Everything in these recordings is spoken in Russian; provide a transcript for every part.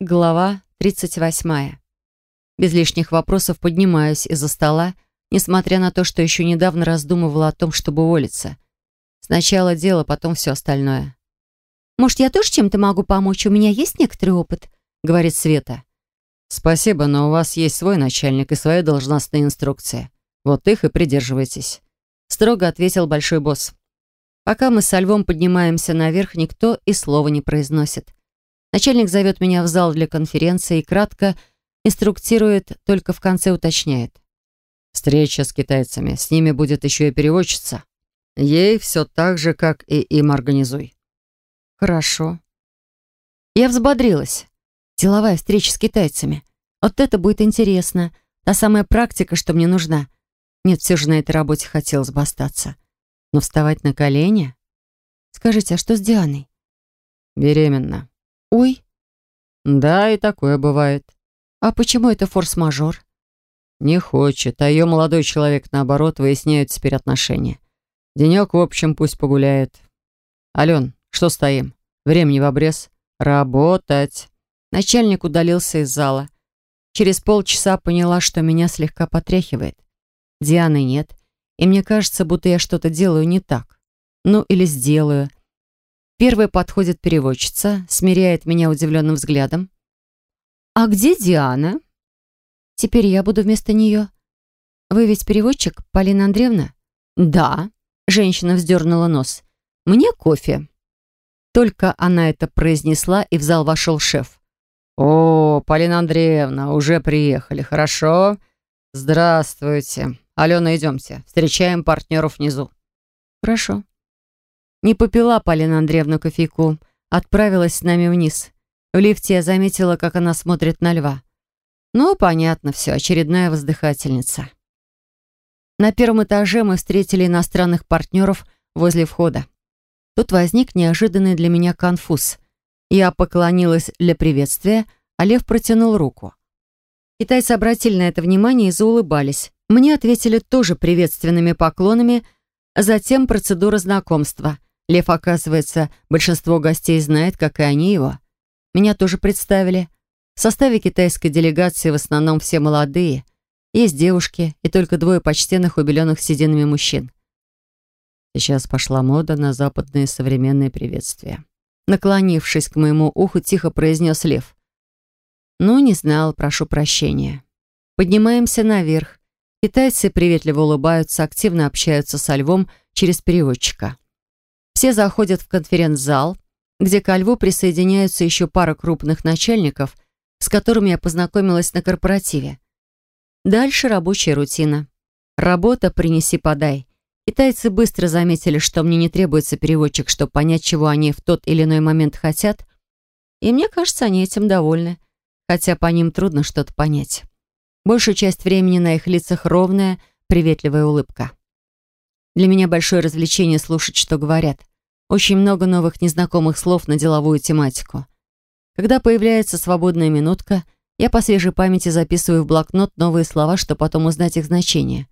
Глава 38. Без лишних вопросов поднимаюсь из-за стола, несмотря на то, что еще недавно раздумывала о том, чтобы уволиться. Сначала дело, потом все остальное. «Может, я тоже чем-то могу помочь? У меня есть некоторый опыт», — говорит Света. «Спасибо, но у вас есть свой начальник и свои должностные инструкции. Вот их и придерживайтесь», — строго ответил большой босс. Пока мы со Львом поднимаемся наверх, никто и слова не произносит. Начальник зовет меня в зал для конференции и кратко инструктирует, только в конце уточняет. Встреча с китайцами. С ними будет еще и переводчица. Ей все так же, как и им организуй. Хорошо. Я взбодрилась. Деловая встреча с китайцами. Вот это будет интересно. Та самая практика, что мне нужна. Нет, все же на этой работе хотелось бы остаться. Но вставать на колени? Скажите, а что с Дианой? Беременна. Ой. Да, и такое бывает. А почему это форс-мажор? Не хочет, а ее молодой человек, наоборот, выясняют теперь отношения. Денек, в общем, пусть погуляет. Ален, что стоим? Времени в обрез. Работать. Начальник удалился из зала. Через полчаса поняла, что меня слегка потряхивает. Дианы нет, и мне кажется, будто я что-то делаю не так. Ну, или сделаю. Первой подходит переводчица, смиряет меня удивленным взглядом. «А где Диана?» «Теперь я буду вместо нее». «Вы ведь переводчик, Полина Андреевна?» «Да», — женщина вздернула нос. «Мне кофе». Только она это произнесла, и в зал вошел шеф. «О, Полина Андреевна, уже приехали, хорошо? Здравствуйте. Алена, идемте. Встречаем партнеров внизу». «Хорошо». Не попила Полина Андреевна кофейку, отправилась с нами вниз. В лифте я заметила, как она смотрит на льва. Ну, понятно все, очередная воздыхательница. На первом этаже мы встретили иностранных партнеров возле входа. Тут возник неожиданный для меня конфуз. Я поклонилась для приветствия, а Лев протянул руку. Китайцы обратили на это внимание и заулыбались. Мне ответили тоже приветственными поклонами, затем процедура знакомства. Лев, оказывается, большинство гостей знает, как и они его. Меня тоже представили. В составе китайской делегации в основном все молодые. Есть девушки и только двое почтенных, убеленных сединами мужчин. Сейчас пошла мода на западные современные приветствия. Наклонившись к моему уху, тихо произнес Лев. «Ну, не знал, прошу прощения. Поднимаемся наверх. Китайцы приветливо улыбаются, активно общаются со Львом через переводчика. Все заходят в конференц-зал, где ко Льву присоединяются еще пара крупных начальников, с которыми я познакомилась на корпоративе. Дальше рабочая рутина. Работа «принеси-подай». Китайцы быстро заметили, что мне не требуется переводчик, чтобы понять, чего они в тот или иной момент хотят. И мне кажется, они этим довольны. Хотя по ним трудно что-то понять. Большую часть времени на их лицах ровная, приветливая улыбка. Для меня большое развлечение слушать, что говорят. Очень много новых незнакомых слов на деловую тематику. Когда появляется свободная минутка, я по свежей памяти записываю в блокнот новые слова, чтобы потом узнать их значение.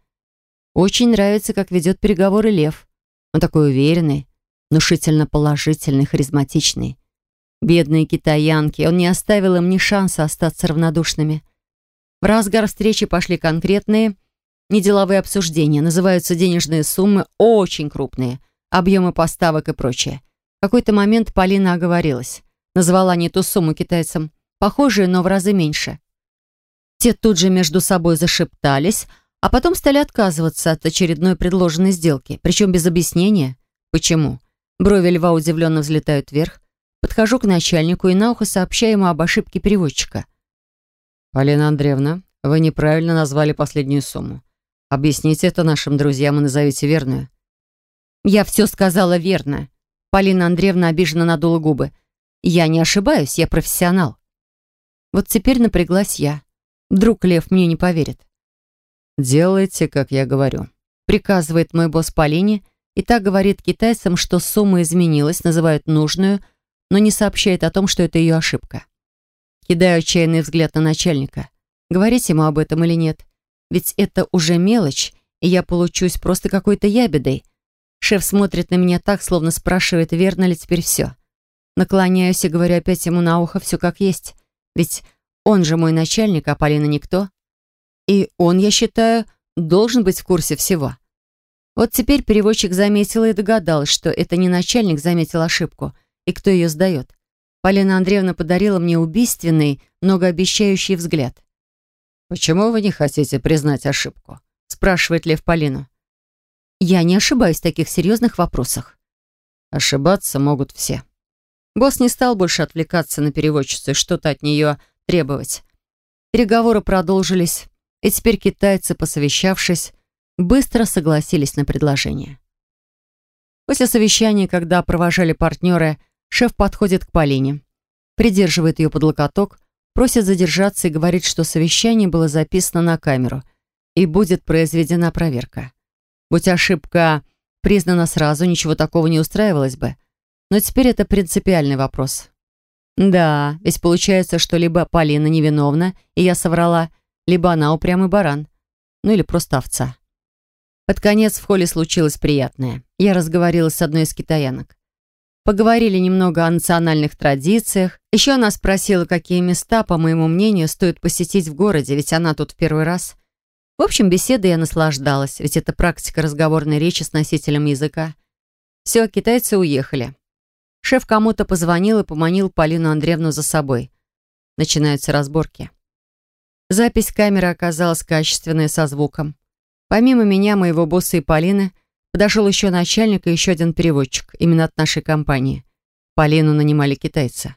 Очень нравится, как ведет переговоры Лев. Он такой уверенный, внушительно положительный, харизматичный. Бедные китаянки, он не оставил им ни шанса остаться равнодушными. В разгар встречи пошли конкретные, неделовые обсуждения. Называются денежные суммы, очень крупные, объемы поставок и прочее. В какой-то момент Полина оговорилась. Назвала не ту сумму китайцам, похожую, но в разы меньше. Те тут же между собой зашептались, а потом стали отказываться от очередной предложенной сделки, причем без объяснения. Почему? Брови льва удивленно взлетают вверх. Подхожу к начальнику и на ухо сообщаю ему об ошибке переводчика. «Полина Андреевна, вы неправильно назвали последнюю сумму. Объясните это нашим друзьям и назовите верную». «Я все сказала верно». Полина Андреевна обиженно надула губы. «Я не ошибаюсь, я профессионал». Вот теперь напряглась я. Вдруг Лев мне не поверит. «Делайте, как я говорю», — приказывает мой босс Полине, и так говорит китайцам, что сумма изменилась, называют нужную, но не сообщает о том, что это ее ошибка. Кидаю отчаянный взгляд на начальника. Говорить ему об этом или нет? Ведь это уже мелочь, и я получусь просто какой-то ябедой. Шеф смотрит на меня так, словно спрашивает, верно ли теперь все. Наклоняюсь и говорю опять ему на ухо все как есть. Ведь он же мой начальник, а Полина никто. И он, я считаю, должен быть в курсе всего. Вот теперь переводчик заметила и догадалась, что это не начальник заметил ошибку, и кто ее сдает. Полина Андреевна подарила мне убийственный, многообещающий взгляд. «Почему вы не хотите признать ошибку?» спрашивает Лев Полину. «Я не ошибаюсь в таких серьезных вопросах». «Ошибаться могут все». Босс не стал больше отвлекаться на переводчицу и что-то от нее требовать. Переговоры продолжились, и теперь китайцы, посовещавшись, быстро согласились на предложение. После совещания, когда провожали партнеры, шеф подходит к Полине, придерживает ее под локоток, просит задержаться и говорит, что совещание было записано на камеру и будет произведена проверка. Будь ошибка признана сразу, ничего такого не устраивалось бы. Но теперь это принципиальный вопрос. Да, ведь получается, что либо Полина невиновна, и я соврала, либо она упрямый баран. Ну или просто овца. Под конец в холле случилось приятное. Я разговорилась с одной из китаянок. Поговорили немного о национальных традициях. Еще она спросила, какие места, по моему мнению, стоит посетить в городе, ведь она тут в первый раз. В общем, беседой я наслаждалась, ведь это практика разговорной речи с носителем языка. Все, китайцы уехали. Шеф кому-то позвонил и поманил Полину Андреевну за собой. Начинаются разборки. Запись камеры оказалась качественной, со звуком. Помимо меня, моего босса и Полины, подошел еще начальник и еще один переводчик, именно от нашей компании. Полину нанимали китайца.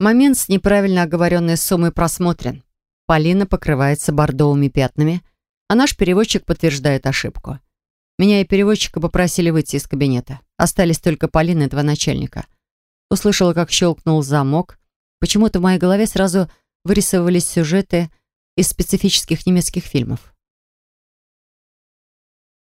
Момент с неправильно оговоренной суммой просмотрен. Полина покрывается бордовыми пятнами, а наш переводчик подтверждает ошибку. Меня и переводчика попросили выйти из кабинета. Остались только Полина и два начальника. Услышала, как щелкнул замок. Почему-то в моей голове сразу вырисовывались сюжеты из специфических немецких фильмов.